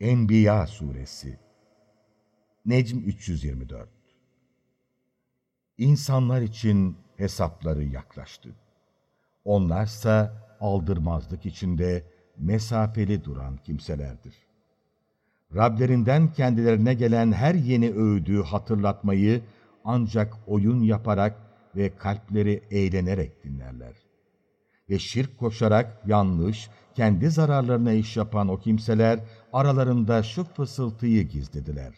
Enbiya Suresi Necm 324 İnsanlar için hesapları yaklaştı. Onlarsa aldırmazlık içinde mesafeli duran kimselerdir. Rablerinden kendilerine gelen her yeni öğüdü hatırlatmayı ancak oyun yaparak ve kalpleri eğlenerek dinlerler. Ve şirk koşarak yanlış, kendi zararlarına iş yapan o kimseler aralarında şu fısıltıyı gizlediler.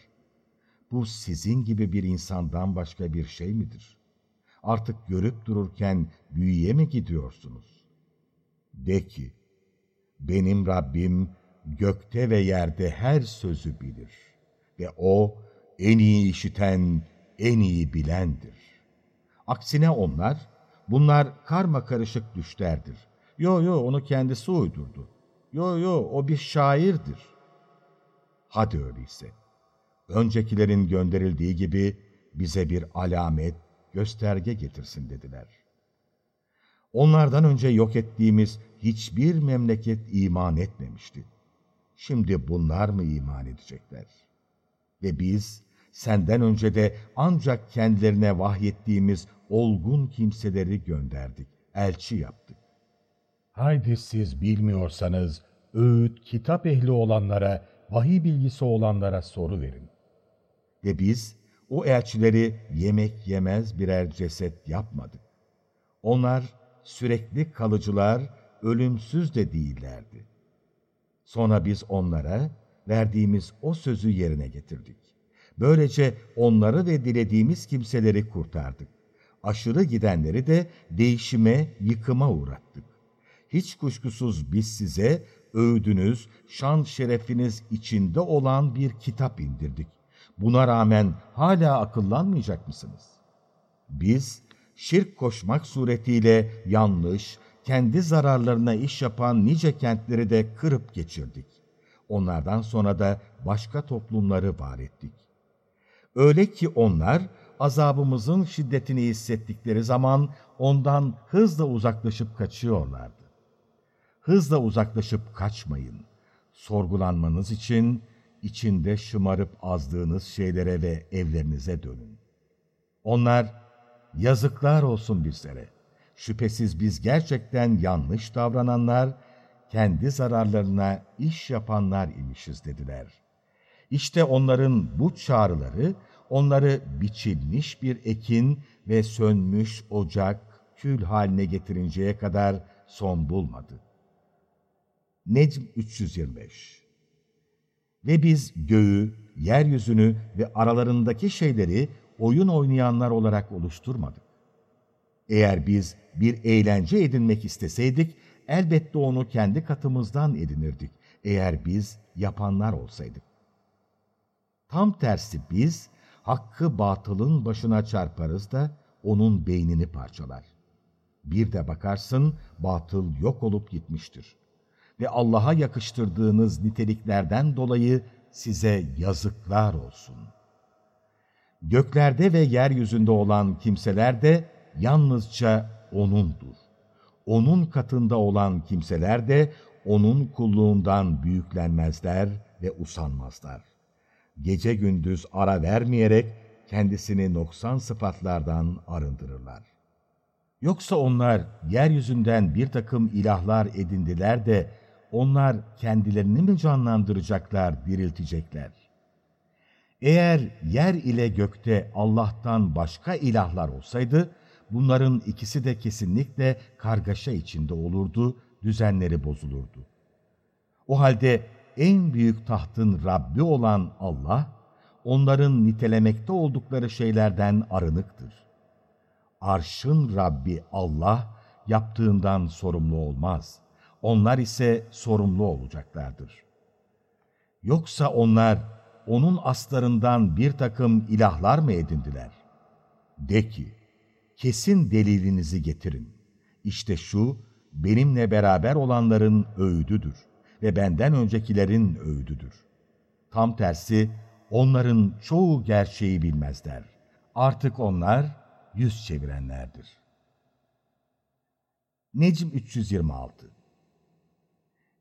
Bu sizin gibi bir insandan başka bir şey midir? Artık görüp dururken büyüye mi gidiyorsunuz? De ki, benim Rabbim gökte ve yerde her sözü bilir ve O en iyi işiten, en iyi bilendir. Aksine onlar, bunlar karma karışık düşlerdir. Yo yo onu kendisi uydurdu. Yo yo o bir şairdir. Hadi öyleyse. Öncekilerin gönderildiği gibi bize bir alamet, gösterge getirsin dediler. Onlardan önce yok ettiğimiz hiçbir memleket iman etmemişti. Şimdi bunlar mı iman edecekler? Ve biz senden önce de ancak kendilerine vahyettiğimiz olgun kimseleri gönderdik, elçi yaptık. Haydi siz bilmiyorsanız öğüt, kitap ehli olanlara, vahiy bilgisi olanlara soru verin. Ve biz o elçileri yemek yemez birer ceset yapmadık. Onlar sürekli kalıcılar, ölümsüz de değillerdi. Sonra biz onlara verdiğimiz o sözü yerine getirdik. Böylece onları ve dilediğimiz kimseleri kurtardık. Aşırı gidenleri de değişime, yıkıma uğrattık. Hiç kuşkusuz biz size öğüdünüz, şan şerefiniz içinde olan bir kitap indirdik. Buna rağmen hala akıllanmayacak mısınız? Biz şirk koşmak suretiyle yanlış, kendi zararlarına iş yapan nice kentleri de kırıp geçirdik. Onlardan sonra da başka toplumları var ettik. Öyle ki onlar azabımızın şiddetini hissettikleri zaman ondan hızla uzaklaşıp kaçıyorlardı. Hızla uzaklaşıp kaçmayın. Sorgulanmanız için içinde şımarıp azdığınız şeylere ve evlerinize dönün. Onlar, yazıklar olsun bizlere. Şüphesiz biz gerçekten yanlış davrananlar, kendi zararlarına iş yapanlar imişiz dediler. İşte onların bu çağrıları, onları biçilmiş bir ekin ve sönmüş ocak, kül haline getirinceye kadar son bulmadı. Necm 325 Ve biz göğü, yeryüzünü ve aralarındaki şeyleri oyun oynayanlar olarak oluşturmadık. Eğer biz bir eğlence edinmek isteseydik, elbette onu kendi katımızdan edinirdik, eğer biz yapanlar olsaydık. Tam tersi biz, hakkı batılın başına çarparız da onun beynini parçalar. Bir de bakarsın, batıl yok olup gitmiştir. Ve Allah'a yakıştırdığınız niteliklerden dolayı size yazıklar olsun. Göklerde ve yeryüzünde olan kimseler de yalnızca O'nundur. O'nun katında olan kimseler de O'nun kulluğundan büyüklenmezler ve usanmazlar. Gece gündüz ara vermeyerek kendisini noksan sıfatlardan arındırırlar. Yoksa onlar yeryüzünden bir takım ilahlar edindiler de onlar kendilerini mi canlandıracaklar, diriltecekler? Eğer yer ile gökte Allah'tan başka ilahlar olsaydı, bunların ikisi de kesinlikle kargaşa içinde olurdu, düzenleri bozulurdu. O halde en büyük tahtın Rabbi olan Allah, onların nitelemekte oldukları şeylerden arınıktır. Arşın Rabbi Allah, yaptığından sorumlu olmaz. Onlar ise sorumlu olacaklardır. Yoksa onlar, onun aslarından bir takım ilahlar mı edindiler? De ki, kesin delilinizi getirin. İşte şu, benimle beraber olanların öğüdüdür ve benden öncekilerin öğüdüdür. Tam tersi, onların çoğu gerçeği bilmezler. Artık onlar yüz çevirenlerdir. Necm 326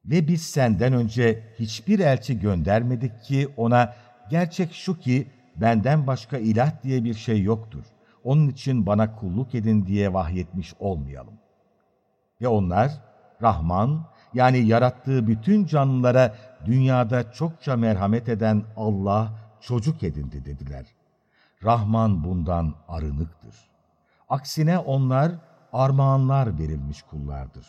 Ve biz senden önce hiçbir elçi göndermedik ki ona gerçek şu ki benden başka ilah diye bir şey yoktur. Onun için bana kulluk edin diye vahyetmiş olmayalım. Ve onlar Rahman yani yarattığı bütün canlılara dünyada çokça merhamet eden Allah çocuk edindi dediler. Rahman bundan arınıktır. Aksine onlar armağanlar verilmiş kullardır.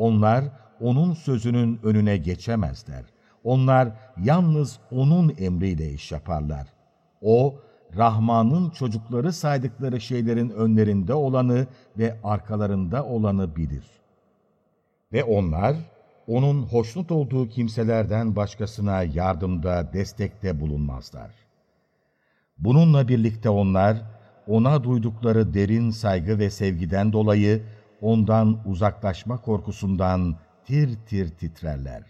Onlar onun sözünün önüne geçemezler. Onlar yalnız onun emriyle iş yaparlar. O, Rahman'ın çocukları saydıkları şeylerin önlerinde olanı ve arkalarında olanı bilir. Ve onlar, onun hoşnut olduğu kimselerden başkasına yardımda, destekte bulunmazlar. Bununla birlikte onlar, ona duydukları derin saygı ve sevgiden dolayı ondan uzaklaşma korkusundan tir tir titrerler.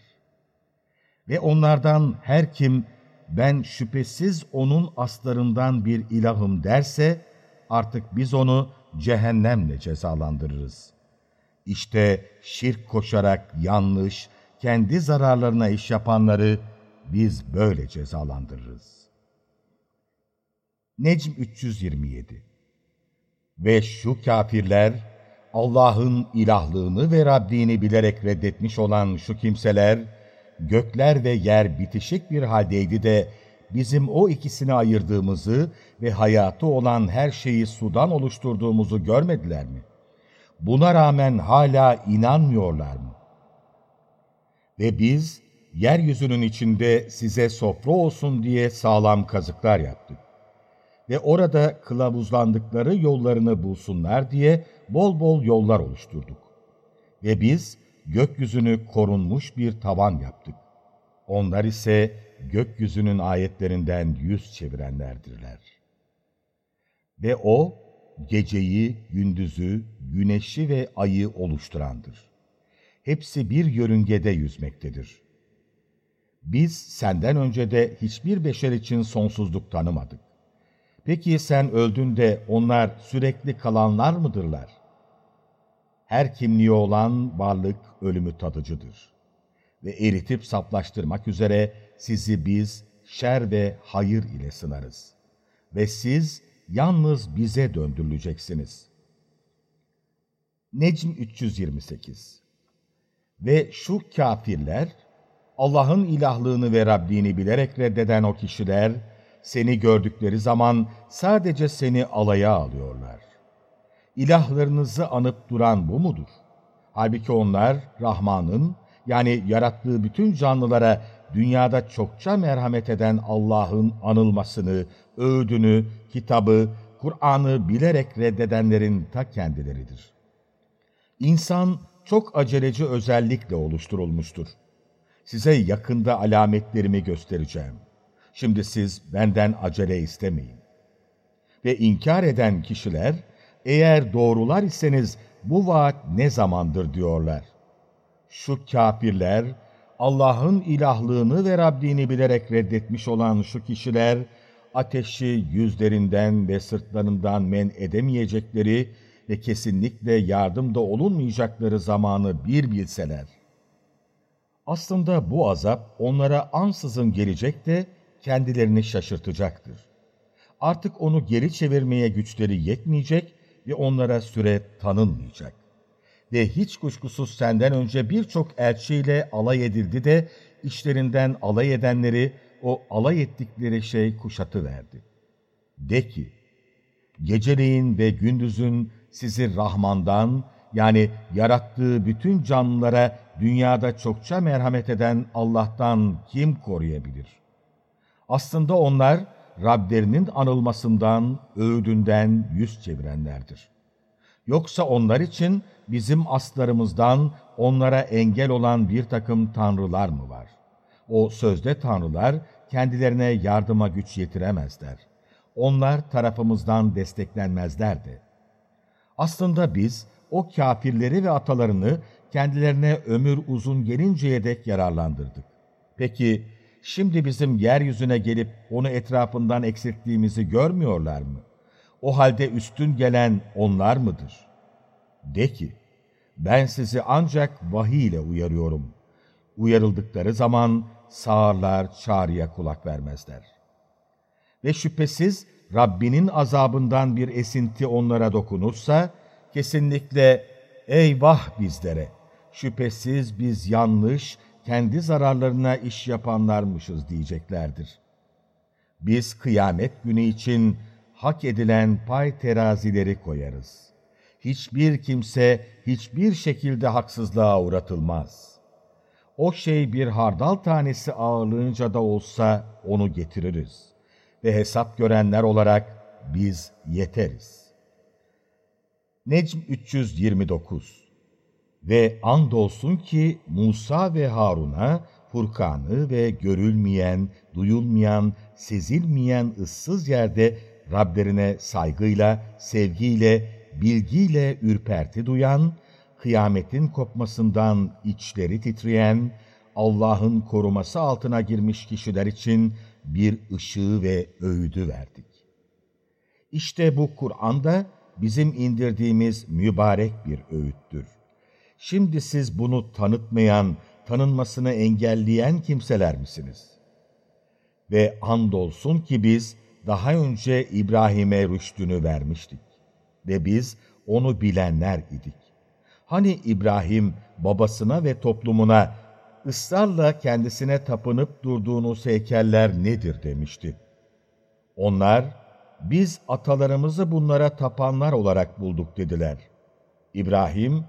Ve onlardan her kim ben şüphesiz onun aslarından bir ilahım derse artık biz onu cehennemle cezalandırırız. İşte şirk koşarak yanlış, kendi zararlarına iş yapanları biz böyle cezalandırırız. Necm 327 Ve şu kafirler, Allah'ın ilahlığını ve Rabbini bilerek reddetmiş olan şu kimseler, gökler ve yer bitişik bir haldeydi de, bizim o ikisini ayırdığımızı ve hayatı olan her şeyi sudan oluşturduğumuzu görmediler mi? Buna rağmen hala inanmıyorlar mı? Ve biz, yeryüzünün içinde size sofra olsun diye sağlam kazıklar yaptık ve orada kılavuzlandıkları yollarını bulsunlar diye bol bol yollar oluşturduk. Ve biz gökyüzünü korunmuş bir tavan yaptık. Onlar ise gökyüzünün ayetlerinden yüz çevirenlerdirler. Ve O, geceyi, gündüzü, güneşi ve ayı oluşturandır. Hepsi bir yörüngede yüzmektedir. Biz senden önce de hiçbir beşer için sonsuzluk tanımadık. Peki sen öldüğünde onlar sürekli kalanlar mıdırlar? Her kimliği olan varlık ölümü tadıcıdır. Ve eritip saplaştırmak üzere sizi biz şer ve hayır ile sınarız. Ve siz yalnız bize döndürüleceksiniz. Necm 328 Ve şu kafirler, Allah'ın ilahlığını ve Rabbini bilerek reddeden o kişiler, seni gördükleri zaman sadece seni alaya alıyorlar. İlahlarınızı anıp duran bu mudur? Halbuki onlar Rahman'ın yani yarattığı bütün canlılara dünyada çokça merhamet eden Allah'ın anılmasını, öğüdünü, kitabı, Kur'an'ı bilerek reddedenlerin ta kendileridir. İnsan çok aceleci özellikle oluşturulmuştur. Size yakında alametlerimi göstereceğim.'' Şimdi siz benden acele istemeyin. Ve inkar eden kişiler, eğer doğrular iseniz bu vaat ne zamandır diyorlar. Şu kafirler, Allah'ın ilahlığını ve Rabbini bilerek reddetmiş olan şu kişiler, ateşi yüzlerinden ve sırtlarından men edemeyecekleri ve kesinlikle yardımda olunmayacakları zamanı bir bilseler. Aslında bu azap onlara ansızın gelecek de kendilerini şaşırtacaktır. Artık onu geri çevirmeye güçleri yetmeyecek ve onlara süre tanınmayacak. Ve hiç kuşkusuz senden önce birçok elçiyle alay edildi de işlerinden alay edenleri o alay ettikleri şey kuşatı verdi. De ki, geceleyin ve gündüzün sizi Rahman'dan yani yarattığı bütün canlılara dünyada çokça merhamet eden Allah'tan kim koruyabilir? Aslında onlar Rablerinin anılmasından, öğüdünden yüz çevirenlerdir. Yoksa onlar için bizim aslarımızdan onlara engel olan bir takım tanrılar mı var? O sözde tanrılar kendilerine yardıma güç yetiremezler. Onlar tarafımızdan desteklenmezler de. Aslında biz o kafirleri ve atalarını kendilerine ömür uzun gelinceye dek yararlandırdık. Peki şimdi bizim yeryüzüne gelip onu etrafından eksilttiğimizi görmüyorlar mı? O halde üstün gelen onlar mıdır? De ki, ben sizi ancak vahiy ile uyarıyorum. Uyarıldıkları zaman sağırlar, çağrıya kulak vermezler. Ve şüphesiz Rabbinin azabından bir esinti onlara dokunursa, kesinlikle eyvah bizlere, şüphesiz biz yanlış, kendi zararlarına iş yapanlarmışız diyeceklerdir. Biz kıyamet günü için hak edilen pay terazileri koyarız. Hiçbir kimse hiçbir şekilde haksızlığa uğratılmaz. O şey bir hardal tanesi ağırlığınca da olsa onu getiririz. Ve hesap görenler olarak biz yeteriz. Necm 329 Ve andolsun ki Musa ve Harun'a Furkan'ı ve görülmeyen, duyulmayan, sezilmeyen ıssız yerde Rablerine saygıyla, sevgiyle, bilgiyle ürperti duyan, kıyametin kopmasından içleri titreyen, Allah'ın koruması altına girmiş kişiler için bir ışığı ve öğüdü verdik. İşte bu Kur'an'da bizim indirdiğimiz mübarek bir öğüttür. Şimdi siz bunu tanıtmayan, tanınmasını engelleyen kimseler misiniz? Ve andolsun ki biz daha önce İbrahim'e rüştünü vermiştik ve biz onu bilenler idik. Hani İbrahim babasına ve toplumuna ısrarla kendisine tapınıp durduğunuz heykeller nedir demişti. Onlar, biz atalarımızı bunlara tapanlar olarak bulduk dediler. İbrahim,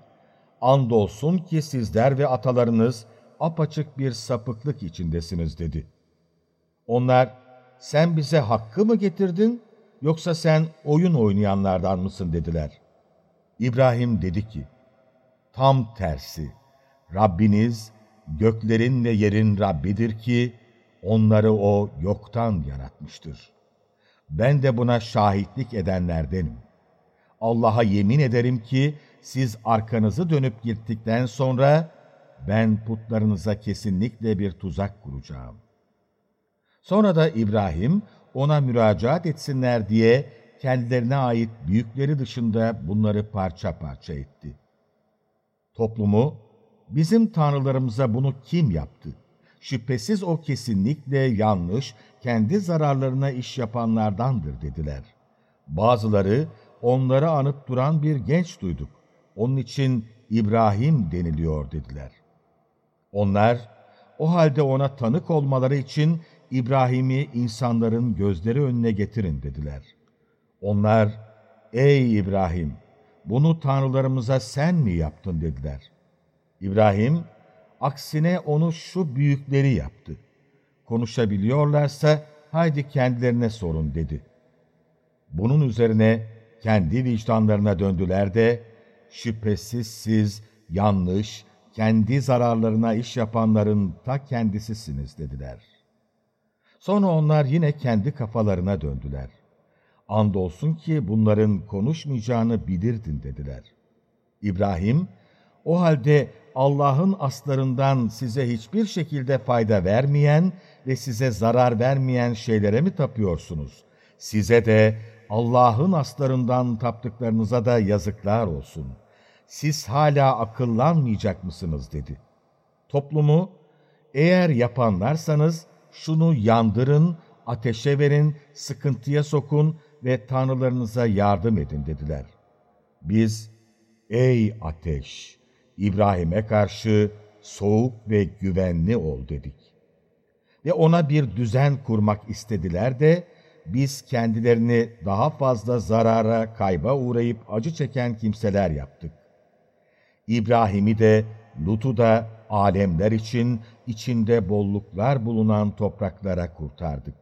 andolsun ki sizler ve atalarınız apaçık bir sapıklık içindesiniz dedi. Onlar, sen bize hakkı mı getirdin, yoksa sen oyun oynayanlardan mısın dediler. İbrahim dedi ki, tam tersi, Rabbiniz göklerin ve yerin Rabbidir ki, onları O yoktan yaratmıştır. Ben de buna şahitlik edenlerdenim. Allah'a yemin ederim ki, siz arkanızı dönüp gittikten sonra, ben putlarınıza kesinlikle bir tuzak kuracağım. Sonra da İbrahim, ona müracaat etsinler diye kendilerine ait büyükleri dışında bunları parça parça etti. Toplumu, bizim tanrılarımıza bunu kim yaptı? Şüphesiz o kesinlikle yanlış, kendi zararlarına iş yapanlardandır dediler. Bazıları, onları anıp duran bir genç duyduk. Onun için İbrahim deniliyor dediler. Onlar, o halde ona tanık olmaları için İbrahim'i insanların gözleri önüne getirin dediler. Onlar, ey İbrahim, bunu tanrılarımıza sen mi yaptın dediler. İbrahim, aksine onu şu büyükleri yaptı. Konuşabiliyorlarsa haydi kendilerine sorun dedi. Bunun üzerine kendi vicdanlarına döndüler de, şüphesiz siz yanlış, kendi zararlarına iş yapanların ta kendisisiniz dediler. Sonra onlar yine kendi kafalarına döndüler. Andolsun ki bunların konuşmayacağını bilirdin dediler. İbrahim, o halde Allah'ın aslarından size hiçbir şekilde fayda vermeyen ve size zarar vermeyen şeylere mi tapıyorsunuz? Size de Allah'ın aslarından taptıklarınıza da yazıklar olsun. Siz hala akıllanmayacak mısınız dedi. Toplumu, eğer yapanlarsanız şunu yandırın, ateşe verin, sıkıntıya sokun ve tanrılarınıza yardım edin dediler. Biz, ey ateş, İbrahim'e karşı soğuk ve güvenli ol dedik. Ve ona bir düzen kurmak istediler de, biz kendilerini daha fazla zarara, kayba uğrayıp acı çeken kimseler yaptık. İbrahim'i de, Lut'u da alemler için içinde bolluklar bulunan topraklara kurtardık.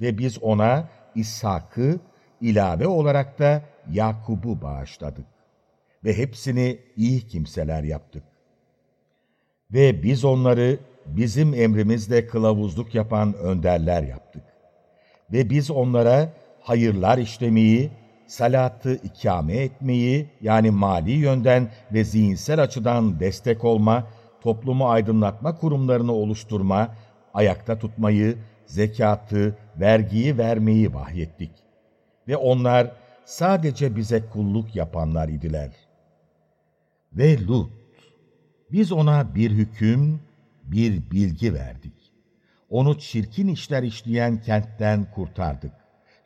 Ve biz ona İshak'ı ilave olarak da Yakub'u bağışladık. Ve hepsini iyi kimseler yaptık. Ve biz onları bizim emrimizle kılavuzluk yapan önderler yaptık. Ve biz onlara hayırlar işlemeyi, salatı ikame etmeyi yani mali yönden ve zihinsel açıdan destek olma, toplumu aydınlatma kurumlarını oluşturma, ayakta tutmayı, zekatı, vergiyi vermeyi vahyettik. Ve onlar sadece bize kulluk yapanlar idiler. Ve Lut, Biz ona bir hüküm, bir bilgi verdik. Onu çirkin işler işleyen kentten kurtardık.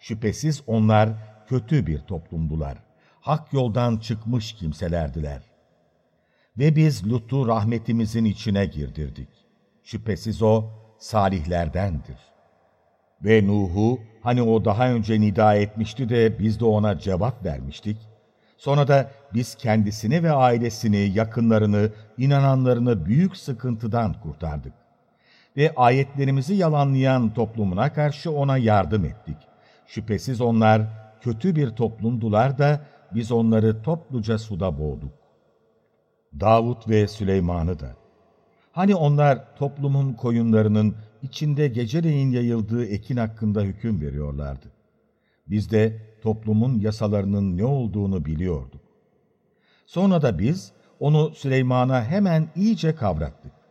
Şüphesiz onlar kötü bir toplumdular. Hak yoldan çıkmış kimselerdiler. Ve biz Lut'u rahmetimizin içine girdirdik. Şüphesiz o salihlerdendir. Ve Nuh'u hani o daha önce nida etmişti de biz de ona cevap vermiştik. Sonra da biz kendisini ve ailesini, yakınlarını, inananlarını büyük sıkıntıdan kurtardık. Ve ayetlerimizi yalanlayan toplumuna karşı ona yardım ettik. Şüphesiz onlar kötü bir toplumdular da biz onları topluca suda boğduk. Davut ve Süleyman'ı da. Hani onlar toplumun koyunlarının içinde geceleyin yayıldığı ekin hakkında hüküm veriyorlardı. Biz de toplumun yasalarının ne olduğunu biliyorduk. Sonra da biz onu Süleyman'a hemen iyice kavrattık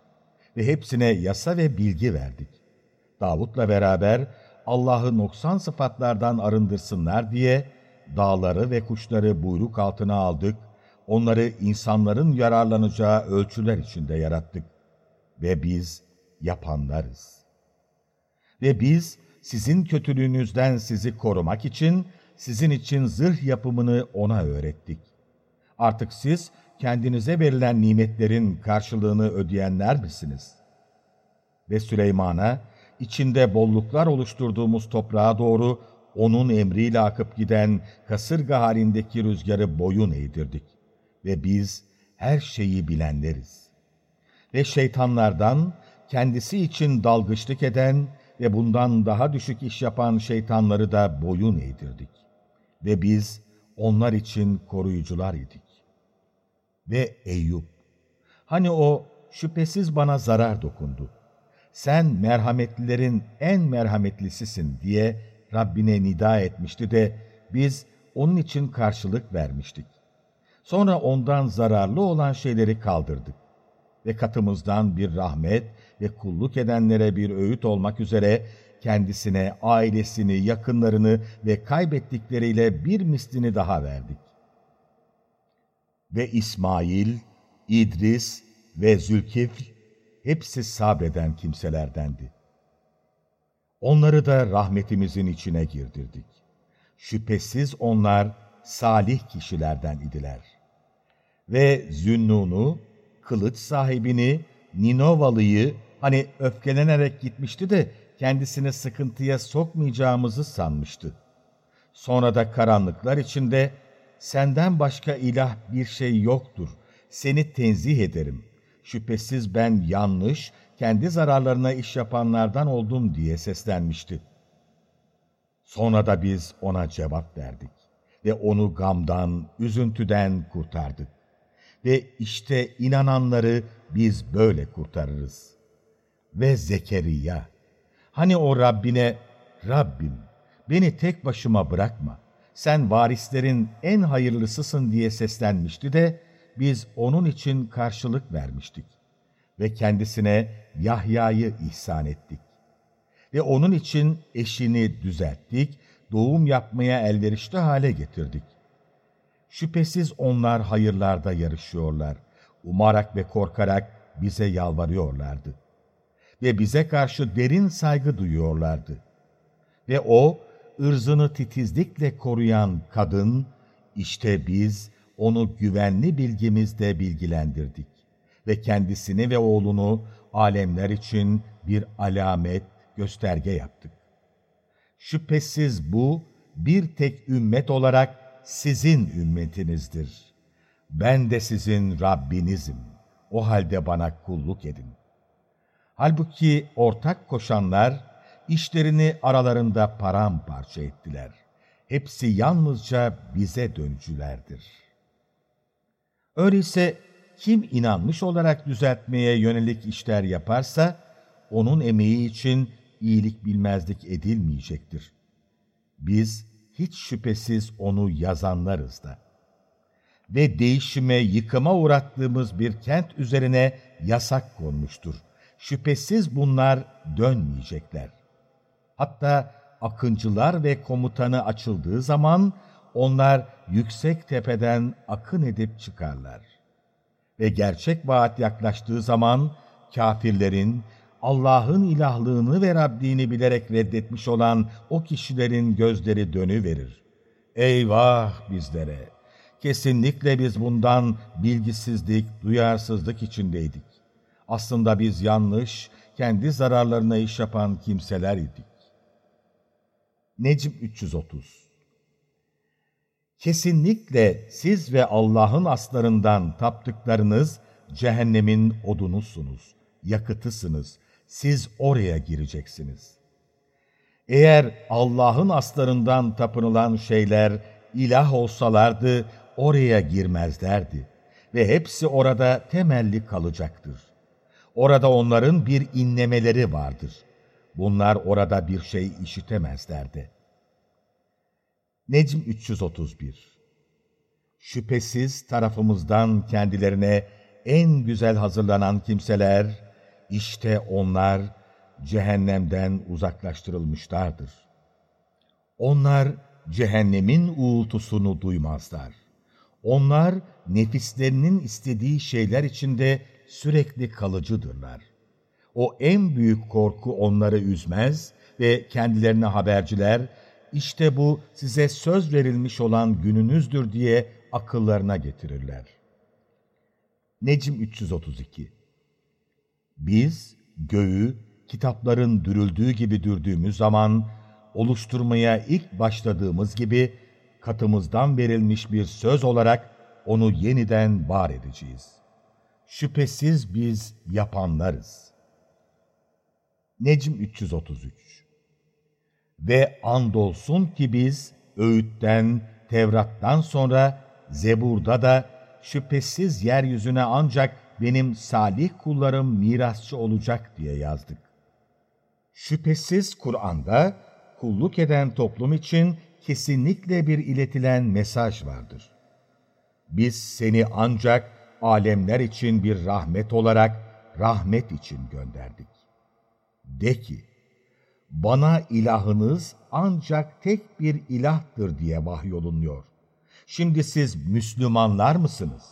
ve hepsine yasa ve bilgi verdik. Davut'la beraber Allah'ı noksan sıfatlardan arındırsınlar diye dağları ve kuşları buyruk altına aldık, onları insanların yararlanacağı ölçüler içinde yarattık ve biz yapanlarız. Ve biz sizin kötülüğünüzden sizi korumak için sizin için zırh yapımını ona öğrettik. Artık siz kendinize verilen nimetlerin karşılığını ödeyenler misiniz? Ve Süleyman'a içinde bolluklar oluşturduğumuz toprağa doğru onun emriyle akıp giden kasırga halindeki rüzgarı boyun eğdirdik. Ve biz her şeyi bilenleriz. Ve şeytanlardan kendisi için dalgıçlık eden ve bundan daha düşük iş yapan şeytanları da boyun eğdirdik. Ve biz onlar için koruyucular idik. Ve Eyüp, hani o şüphesiz bana zarar dokundu. Sen merhametlilerin en merhametlisisin diye Rabbine nida etmişti de biz onun için karşılık vermiştik. Sonra ondan zararlı olan şeyleri kaldırdık ve katımızdan bir rahmet ve kulluk edenlere bir öğüt olmak üzere kendisine, ailesini, yakınlarını ve kaybettikleriyle bir mislini daha verdik. Ve İsmail, İdris ve Zülkifl hepsi sabreden kimselerdendi. Onları da rahmetimizin içine girdirdik. Şüphesiz onlar salih kişilerden idiler. Ve Zünnun'u, kılıç sahibini, Ninovalı'yı, hani öfkelenerek gitmişti de kendisini sıkıntıya sokmayacağımızı sanmıştı. Sonra da karanlıklar içinde, senden başka ilah bir şey yoktur, seni tenzih ederim. Şüphesiz ben yanlış, kendi zararlarına iş yapanlardan oldum diye seslenmişti. Sonra da biz ona cevap verdik ve onu gamdan, üzüntüden kurtardık. Ve işte inananları biz böyle kurtarırız. Ve Zekeriya, hani o Rabbine, Rabbim beni tek başıma bırakma, sen varislerin en hayırlısısın diye seslenmişti de, biz onun için karşılık vermiştik ve kendisine Yahya'yı ihsan ettik. Ve onun için eşini düzelttik, doğum yapmaya elverişli hale getirdik. Şüphesiz onlar hayırlarda yarışıyorlar, umarak ve korkarak bize yalvarıyorlardı. Ve bize karşı derin saygı duyuyorlardı. Ve o, ırzını titizlikle koruyan kadın, işte biz onu güvenli bilgimizle bilgilendirdik ve kendisini ve oğlunu alemler için bir alamet, gösterge yaptık. Şüphesiz bu bir tek ümmet olarak sizin ümmetinizdir. Ben de sizin Rabbinizim. O halde bana kulluk edin. Halbuki ortak koşanlar işlerini aralarında paramparça ettiler. Hepsi yalnızca bize dönücülerdir. Öyleyse kim inanmış olarak düzeltmeye yönelik işler yaparsa, onun emeği için iyilik bilmezlik edilmeyecektir. Biz hiç şüphesiz onu yazanlarız da. Ve değişime, yıkıma uğrattığımız bir kent üzerine yasak konmuştur. Şüphesiz bunlar dönmeyecekler. Hatta akıncılar ve komutanı açıldığı zaman onlar yüksek tepeden akın edip çıkarlar Ve gerçek vaat yaklaştığı zaman kafirlerin Allah'ın ilahlığını ve Rabbini bilerek reddetmiş olan o kişilerin gözleri dönüverir. Eyvah bizlere! Kesinlikle biz bundan bilgisizlik, duyarsızlık içindeydik. Aslında biz yanlış, kendi zararlarına iş yapan kimseler idik. Necm 330 Kesinlikle siz ve Allah'ın aslarından taptıklarınız cehennemin odunuzsunuz, yakıtısınız. Siz oraya gireceksiniz. Eğer Allah'ın aslarından tapınılan şeyler ilah olsalardı oraya girmezlerdi ve hepsi orada temelli kalacaktır. Orada onların bir inlemeleri vardır. Bunlar orada bir şey işitemezlerdi. Necm 331 Şüphesiz tarafımızdan kendilerine en güzel hazırlanan kimseler, işte onlar cehennemden uzaklaştırılmışlardır. Onlar cehennemin uğultusunu duymazlar. Onlar nefislerinin istediği şeyler içinde sürekli kalıcıdırlar. O en büyük korku onları üzmez ve kendilerine haberciler, işte bu size söz verilmiş olan gününüzdür diye akıllarına getirirler. Necm 332 Biz göğü kitapların dürüldüğü gibi dürdüğümüz zaman oluşturmaya ilk başladığımız gibi katımızdan verilmiş bir söz olarak onu yeniden var edeceğiz. Şüphesiz biz yapanlarız. Necm 333 Ve andolsun ki biz öğütten, Tevrat'tan sonra Zebur'da da şüphesiz yeryüzüne ancak benim salih kullarım mirasçı olacak diye yazdık. Şüphesiz Kur'an'da kulluk eden toplum için kesinlikle bir iletilen mesaj vardır. Biz seni ancak alemler için bir rahmet olarak rahmet için gönderdik. De ki, bana ilahınız ancak tek bir ilahtır diye vahyolunuyor. Şimdi siz Müslümanlar mısınız?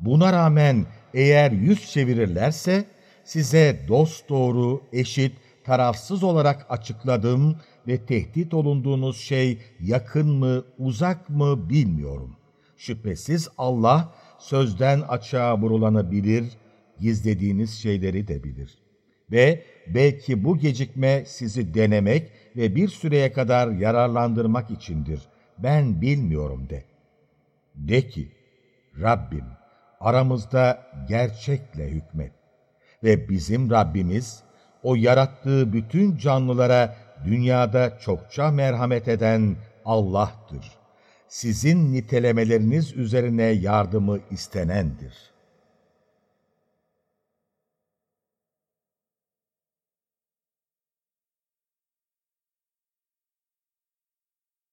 Buna rağmen eğer yüz çevirirlerse size dost doğru, eşit, tarafsız olarak açıkladım ve tehdit olunduğunuz şey yakın mı, uzak mı bilmiyorum. Şüphesiz Allah sözden açığa vurulanı bilir, gizlediğiniz şeyleri de bilir. Ve belki bu gecikme sizi denemek ve bir süreye kadar yararlandırmak içindir. Ben bilmiyorum de. De ki, Rabbim aramızda gerçekle hükmet. Ve bizim Rabbimiz, o yarattığı bütün canlılara dünyada çokça merhamet eden Allah'tır. Sizin nitelemeleriniz üzerine yardımı istenendir.''